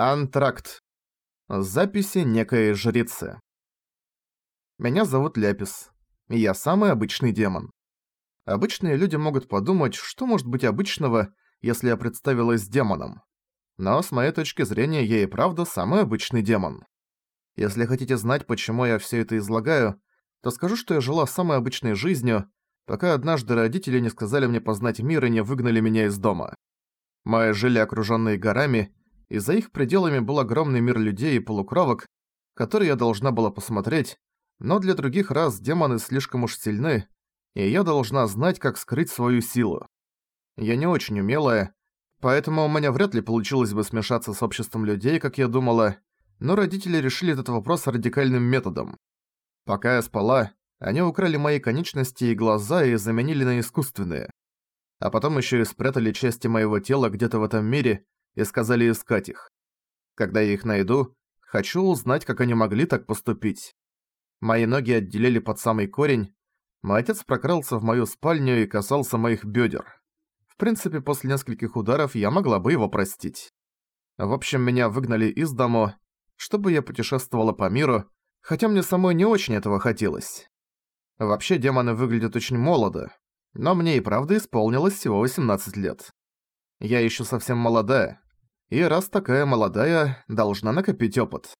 Антракт. Записи некой жрицы. Меня зовут Ляпис. И я самый обычный демон. Обычные люди могут подумать, что может быть обычного, если я представилась демоном. Но с моей точки зрения я и правда самый обычный демон. Если хотите знать, почему я все это излагаю, то скажу, что я жила самой обычной жизнью, пока однажды родители не сказали мне познать мир и не выгнали меня из дома. Мы жили окружённые горами, и за их пределами был огромный мир людей и полукровок, который я должна была посмотреть, но для других рас демоны слишком уж сильны, и я должна знать, как скрыть свою силу. Я не очень умелая, поэтому у меня вряд ли получилось бы смешаться с обществом людей, как я думала, но родители решили этот вопрос радикальным методом. Пока я спала, они украли мои конечности и глаза и заменили на искусственные. А потом ещё и спрятали части моего тела где-то в этом мире, и сказали искать их. Когда я их найду, хочу узнать, как они могли так поступить. Мои ноги отделили под самый корень, мой отец прокрался в мою спальню и касался моих бедер. В принципе, после нескольких ударов я могла бы его простить. В общем, меня выгнали из дому, чтобы я путешествовала по миру, хотя мне самой не очень этого хотелось. Вообще, демоны выглядят очень молодо, но мне и правда исполнилось всего 18 лет. Я еще совсем молодая, и раз такая молодая, должна накопить опыт.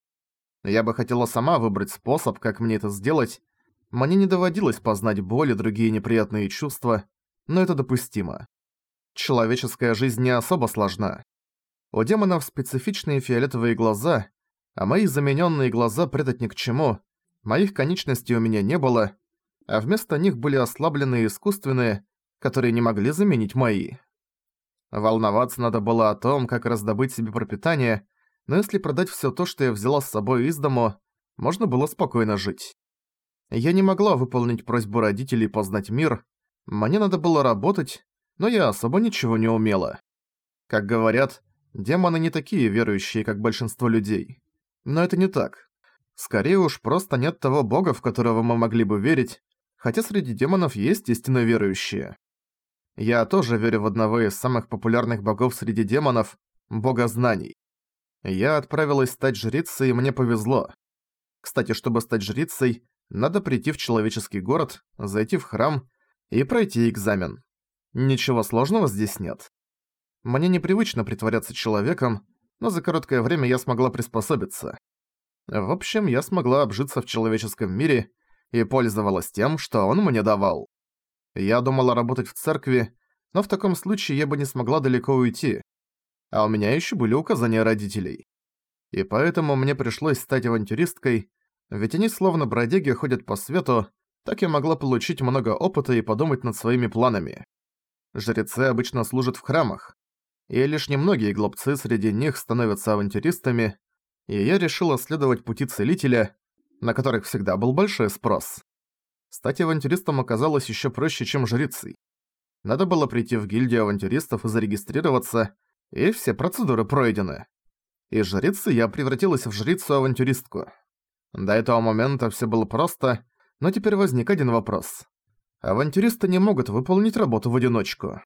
Я бы хотела сама выбрать способ, как мне это сделать. Мне не доводилось познать боль и другие неприятные чувства, но это допустимо. Человеческая жизнь не особо сложна. У демонов специфичные фиолетовые глаза, а мои замененные глаза прятать ни к чему. Моих конечностей у меня не было, а вместо них были ослабленные искусственные, которые не могли заменить мои. Волноваться надо было о том, как раздобыть себе пропитание, но если продать всё то, что я взяла с собой из дому, можно было спокойно жить. Я не могла выполнить просьбу родителей познать мир, мне надо было работать, но я особо ничего не умела. Как говорят, демоны не такие верующие, как большинство людей. Но это не так. Скорее уж, просто нет того бога, в которого мы могли бы верить, хотя среди демонов есть истинно верующие. Я тоже верю в одного из самых популярных богов среди демонов – бога знаний. Я отправилась стать жрицей, и мне повезло. Кстати, чтобы стать жрицей, надо прийти в человеческий город, зайти в храм и пройти экзамен. Ничего сложного здесь нет. Мне непривычно притворяться человеком, но за короткое время я смогла приспособиться. В общем, я смогла обжиться в человеческом мире и пользовалась тем, что он мне давал. Я думала работать в церкви, но в таком случае я бы не смогла далеко уйти. А у меня еще были указания родителей. И поэтому мне пришлось стать авантюристкой, ведь они словно бродяги ходят по свету, так я могла получить много опыта и подумать над своими планами. Жрецы обычно служат в храмах, и лишь немногие глупцы среди них становятся авантюристами, и я решила следовать пути целителя, на которых всегда был большой спрос. Стать авантюристом оказалось еще проще, чем жрицей. Надо было прийти в гильдию авантюристов и зарегистрироваться, и все процедуры пройдены. Из жрицы я превратилась в жрицу-авантюристку. До этого момента все было просто, но теперь возник один вопрос. Авантюристы не могут выполнить работу в одиночку.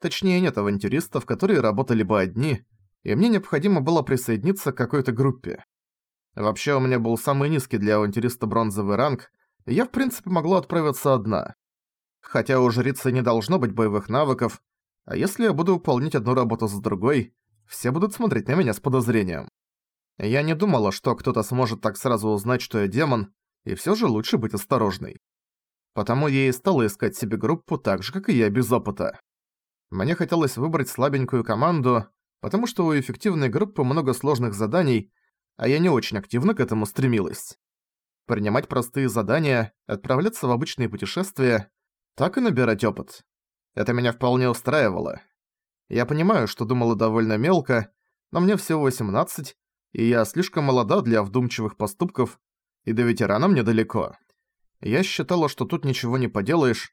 Точнее, нет авантюристов, которые работали бы одни, и мне необходимо было присоединиться к какой-то группе. Вообще, у меня был самый низкий для авантюриста бронзовый ранг, я в принципе могла отправиться одна. Хотя у жрицы не должно быть боевых навыков, а если я буду выполнять одну работу за другой, все будут смотреть на меня с подозрением. Я не думала, что кто-то сможет так сразу узнать, что я демон, и всё же лучше быть осторожной. Потому я и стала искать себе группу так же, как и я, без опыта. Мне хотелось выбрать слабенькую команду, потому что у эффективной группы много сложных заданий, а я не очень активно к этому стремилась принимать простые задания, отправляться в обычные путешествия, так и набирать опыт. Это меня вполне устраивало. Я понимаю, что думала довольно мелко, но мне всего 18, и я слишком молода для вдумчивых поступков, и до ветерана мне далеко. Я считала, что тут ничего не поделаешь.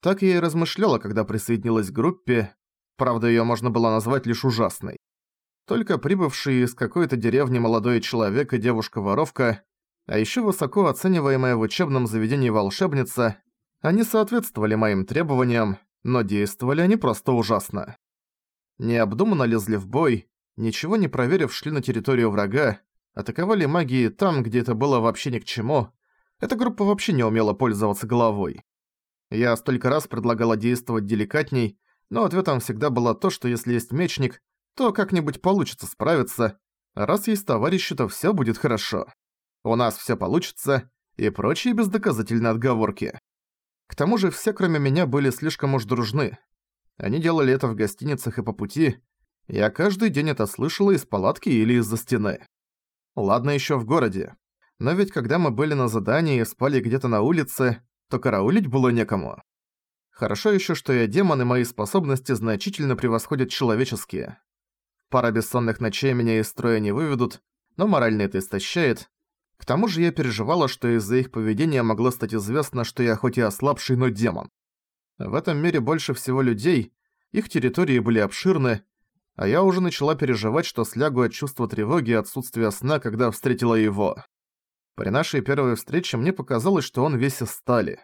Так я и размышляла, когда присоединилась к группе, правда её можно было назвать лишь ужасной. Только прибывший из какой-то деревни молодой человек и девушка-воровка а еще высоко оцениваемая в учебном заведении волшебница, они соответствовали моим требованиям, но действовали они просто ужасно. Необдуманно лезли в бой, ничего не проверив, шли на территорию врага, атаковали магией там, где это было вообще ни к чему. Эта группа вообще не умела пользоваться головой. Я столько раз предлагала действовать деликатней, но ответом всегда было то, что если есть мечник, то как-нибудь получится справиться, а раз есть товарищи, то всё будет хорошо. У нас всё получится, и прочие бездоказательные отговорки. К тому же все, кроме меня, были слишком уж дружны. Они делали это в гостиницах и по пути. Я каждый день это слышала из палатки или из-за стены. Ладно ещё в городе. Но ведь когда мы были на задании и спали где-то на улице, то караулить было некому. Хорошо ещё, что я демон и мои способности значительно превосходят человеческие. Пара бессонных ночей меня из строя не выведут, но морально это истощает. К тому же я переживала, что из-за их поведения могло стать известно, что я хоть и ослабший, но демон. В этом мире больше всего людей, их территории были обширны, а я уже начала переживать, что слягу от чувства тревоги и отсутствия сна, когда встретила его. При нашей первой встрече мне показалось, что он весь из стали.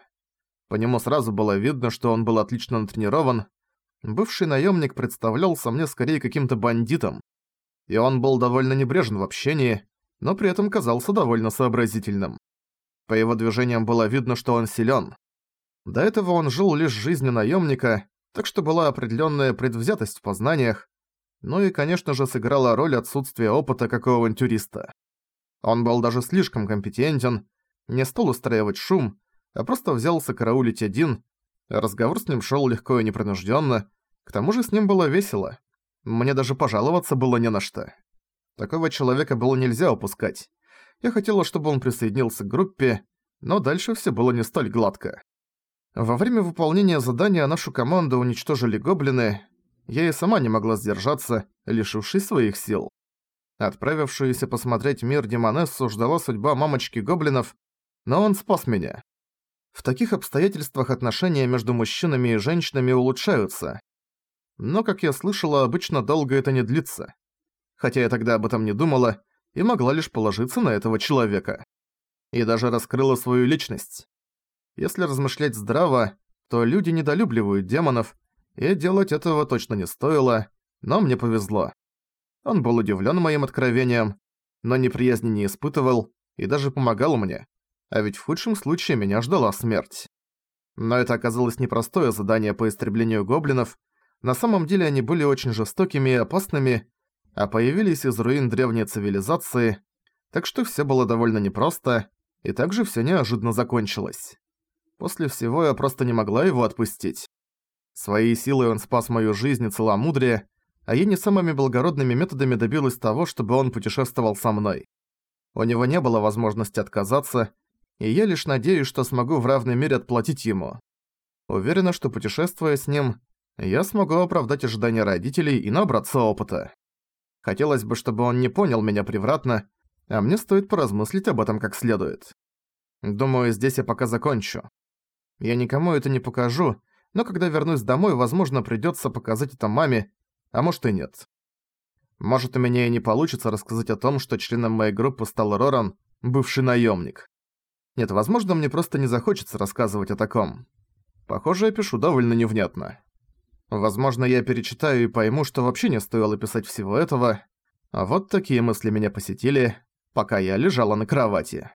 По нему сразу было видно, что он был отлично натренирован. Бывший наемник представлялся мне скорее каким-то бандитом. И он был довольно небрежен в общении, но при этом казался довольно сообразительным. По его движениям было видно, что он силен. До этого он жил лишь жизнью наемника, так что была определенная предвзятость в познаниях, ну и, конечно же, сыграла роль отсутствия опыта как у авантюриста. Он был даже слишком компетентен, не стал устраивать шум, а просто взялся караулить один. Разговор с ним шел легко и непринужденно. К тому же с ним было весело. Мне даже пожаловаться было не на что. Такого человека было нельзя упускать. Я хотела, чтобы он присоединился к группе, но дальше все было не столь гладко. Во время выполнения задания нашу команду уничтожили гоблины. Я и сама не могла сдержаться, лишившись своих сил. Отправившуюся посмотреть мир Демонессу ждала судьба мамочки гоблинов, но он спас меня. В таких обстоятельствах отношения между мужчинами и женщинами улучшаются. Но, как я слышала, обычно долго это не длится. Хотя я тогда об этом не думала и могла лишь положиться на этого человека. И даже раскрыла свою личность. Если размышлять здраво, то люди недолюбливают демонов, и делать этого точно не стоило, но мне повезло. Он был удивлен моим откровением, но неприязни не испытывал и даже помогал мне, а ведь в худшем случае меня ждала смерть. Но это оказалось непростое задание по истреблению гоблинов, на самом деле они были очень жестокими и опасными, а появились из руин древней цивилизации, так что все было довольно непросто, и также все неожиданно закончилось. После всего я просто не могла его отпустить. Своей силой он спас мою жизнь и целомудрие, а я не самыми благородными методами добилась того, чтобы он путешествовал со мной. У него не было возможности отказаться, и я лишь надеюсь, что смогу в равной мере отплатить ему. Уверена, что путешествуя с ним, я смогу оправдать ожидания родителей и набраться опыта. Хотелось бы, чтобы он не понял меня превратно, а мне стоит поразмыслить об этом как следует. Думаю, здесь я пока закончу. Я никому это не покажу, но когда вернусь домой, возможно, придётся показать это маме, а может и нет. Может, у меня и не получится рассказать о том, что членом моей группы стал Роран, бывший наемник. Нет, возможно, мне просто не захочется рассказывать о таком. Похоже, я пишу довольно невнятно. Возможно, я перечитаю и пойму, что вообще не стоило писать всего этого. А вот такие мысли меня посетили, пока я лежала на кровати.